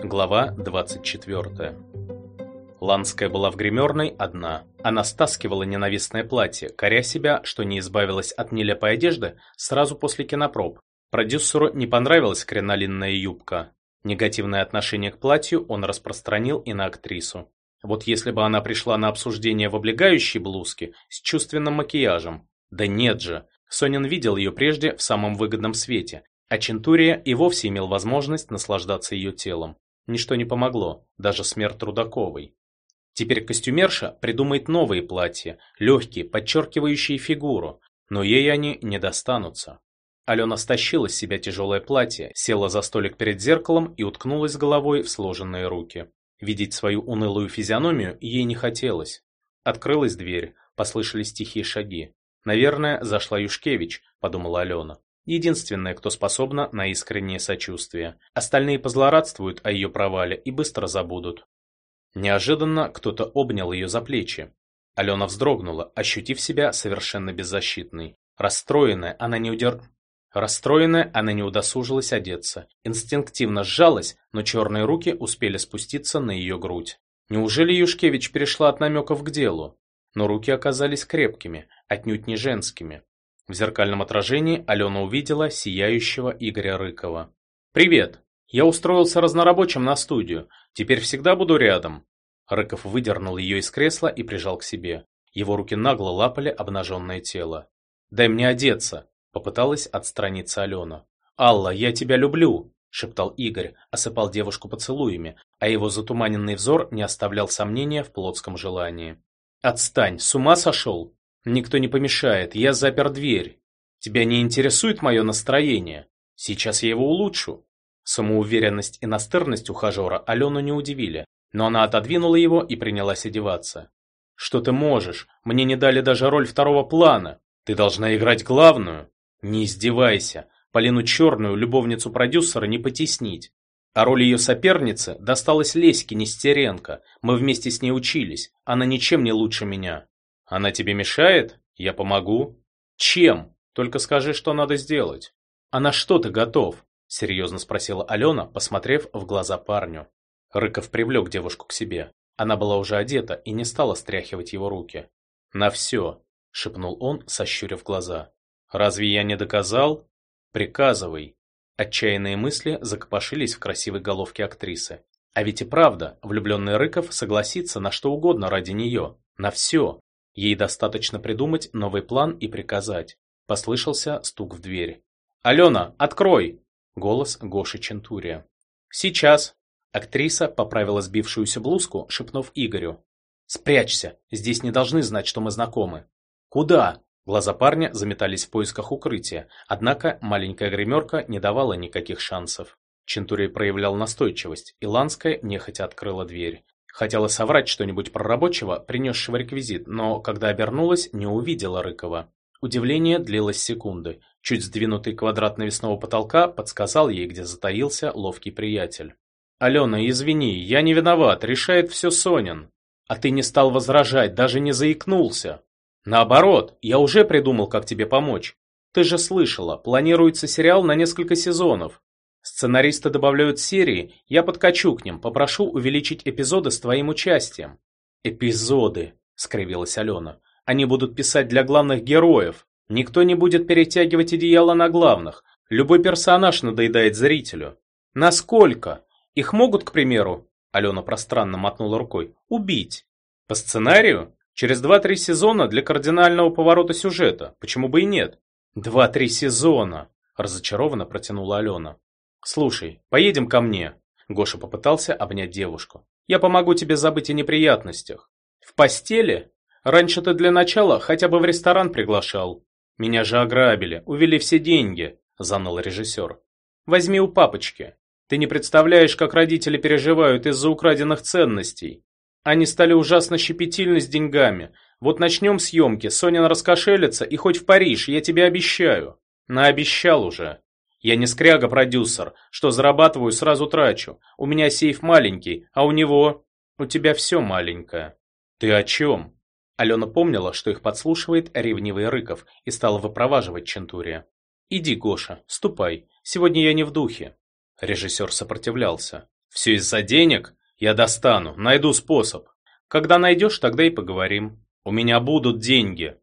Глава 24. Ланская была в гримерной одна. Она стаскивала ненавистное платье, коря себя, что не избавилась от нелепой одежды сразу после кинопроб. Продюсеру не понравилась кринолинная юбка. Негативное отношение к платью он распространил и на актрису. Вот если бы она пришла на обсуждение в облегающей блузке с чувственным макияжем. Да нет же. Сонин видел ее прежде в самом выгодном свете, а Чентурия и вовсе имел возможность наслаждаться ее телом. Ничто не помогло, даже смерть Трудаковой. Теперь костюмерша придумает новые платья, легкие, подчеркивающие фигуру, но ей они не достанутся. Алена стащила с себя тяжелое платье, села за столик перед зеркалом и уткнулась головой в сложенные руки. Видеть свою унылую физиономию ей не хотелось. Открылась дверь, послышались тихие шаги. «Наверное, зашла Юшкевич», — подумала Алена. Единственная, кто способна на искреннее сочувствие. Остальные позлорадствуют о ее провале и быстро забудут. Неожиданно кто-то обнял ее за плечи. Алена вздрогнула, ощутив себя совершенно беззащитной. Расстроенная, она не удер... Расстроенная, она не удосужилась одеться. Инстинктивно сжалась, но черные руки успели спуститься на ее грудь. Неужели Юшкевич перешла от намеков к делу? Но руки оказались крепкими, отнюдь не женскими. В зеркальном отражении Алена увидела сияющего Игоря Рыкова. «Привет! Я устроился разнорабочим на студию. Теперь всегда буду рядом». Рыков выдернул ее из кресла и прижал к себе. Его руки нагло лапали обнаженное тело. «Дай мне одеться!» – попыталась отстраниться Алена. «Алла, я тебя люблю!» – шептал Игорь, осыпал девушку поцелуями, а его затуманенный взор не оставлял сомнения в плотском желании. «Отстань, с ума сошел? Никто не помешает, я запер дверь. Тебя не интересует мое настроение? Сейчас я его улучшу». Самоуверенность и настырность ухажера Алену не удивили, но она отодвинула его и принялась одеваться. «Что ты можешь? Мне не дали даже роль второго плана. Ты должна играть главную. Не издевайся. Полину Черную, любовницу продюсера, не потеснить. А роль ее соперницы досталась Леське Нестеренко. Мы вместе с ней учились. Она ничем не лучше меня. Она тебе мешает? Я помогу. Чем? Только скажи, что надо сделать. А на что ты готов? Серьезно спросила Алена, посмотрев в глаза парню. Рыков привлек девушку к себе. Она была уже одета и не стала стряхивать его руки. «На все», — шепнул он, сощурив глаза. «Разве я не доказал? Приказывай». Отчаянные мысли закопошились в красивой головке актрисы. А ведь и правда, влюбленный Рыков согласится на что угодно ради нее. На все. Ей достаточно придумать новый план и приказать. Послышался стук в дверь. «Алена, открой!» Голос Гоши Чентурия. «Сейчас!» Актриса поправила сбившуюся блузку, шепнув Игорю. «Спрячься! Здесь не должны знать, что мы знакомы!» «Куда?» Глаза парня заметались в поисках укрытия, однако маленькая гримерка не давала никаких шансов. Чентурий проявлял настойчивость, и Ланская нехотя открыла дверь. Хотела соврать что-нибудь про рабочего, принесшего реквизит, но когда обернулась, не увидела Рыкова. Удивление длилось секунды. Чуть сдвинутый квадрат навесного потолка подсказал ей, где затаился ловкий приятель. «Алена, извини, я не виноват, решает все Сонин. А ты не стал возражать, даже не заикнулся. Наоборот, я уже придумал, как тебе помочь. Ты же слышала, планируется сериал на несколько сезонов. Сценаристы добавляют серии, я подкачу к ним, попрошу увеличить эпизоды с твоим участием. Эпизоды, скривилась Алена. Они будут писать для главных героев. Никто не будет перетягивать одеяло на главных. Любой персонаж надоедает зрителю. Насколько? Их могут, к примеру, Алена пространно мотнула рукой, убить. По сценарию? Через два-три сезона для кардинального поворота сюжета. Почему бы и нет? Два-три сезона, разочарованно протянула Алена. «Слушай, поедем ко мне». Гоша попытался обнять девушку. «Я помогу тебе забыть о неприятностях». «В постели? Раньше ты для начала хотя бы в ресторан приглашал. Меня же ограбили, увели все деньги», – заныл режиссер. «Возьми у папочки. Ты не представляешь, как родители переживают из-за украденных ценностей. Они стали ужасно щепетильны с деньгами. Вот начнем съемки, Сонин раскошелится и хоть в Париж, я тебе обещаю». «Наобещал уже», я не скряга-продюсер, что зарабатываю, сразу трачу. У меня сейф маленький, а у него... У тебя все маленькое. Ты о чем? Алена помнила, что их подслушивает ревнивый Рыков и стала выпроваживать Чентурия. «Иди, Гоша, ступай. Сегодня я не в духе». Режиссер сопротивлялся. Все из-за денег? Я достану, найду способ. Когда найдешь, тогда и поговорим. У меня будут деньги.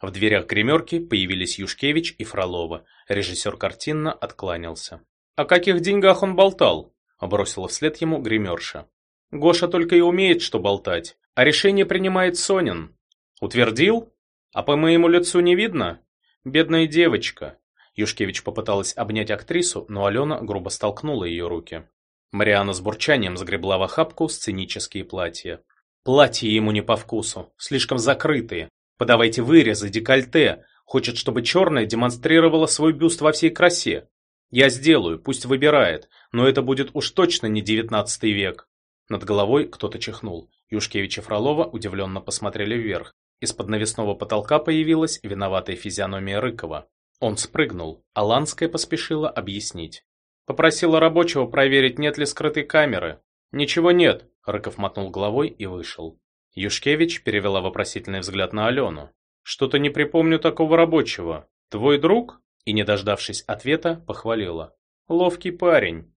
В дверях гримерки появились Юшкевич и Фролова. Режиссер картинно откланялся. «О каких деньгах он болтал?» – бросила вслед ему гримерша. «Гоша только и умеет что болтать, а решение принимает Сонин. Утвердил? А по моему лицу не видно? Бедная девочка». Юшкевич попыталась обнять актрису, но Алена грубо столкнула ее руки. Мариана с бурчанием сгребла в охапку сценические платья. Платья ему не по вкусу, слишком закрытые, Подавайте вырезы, декольте. Хочет, чтобы черная демонстрировала свой бюст во всей красе. Я сделаю, пусть выбирает, но это будет уж точно не девятнадцатый век. Над головой кто-то чихнул. Юшкевич и Фролова удивленно посмотрели вверх. Из-под навесного потолка появилась виноватая физиономия Рыкова. Он спрыгнул, а Ланская поспешила объяснить. Попросила рабочего проверить, нет ли скрытой камеры. «Ничего нет», — Рыков мотнул головой и вышел. Юшкевич перевела вопросительный взгляд на Алену. «Что-то не припомню такого рабочего. Твой друг?» И, не дождавшись ответа, похвалила. «Ловкий парень».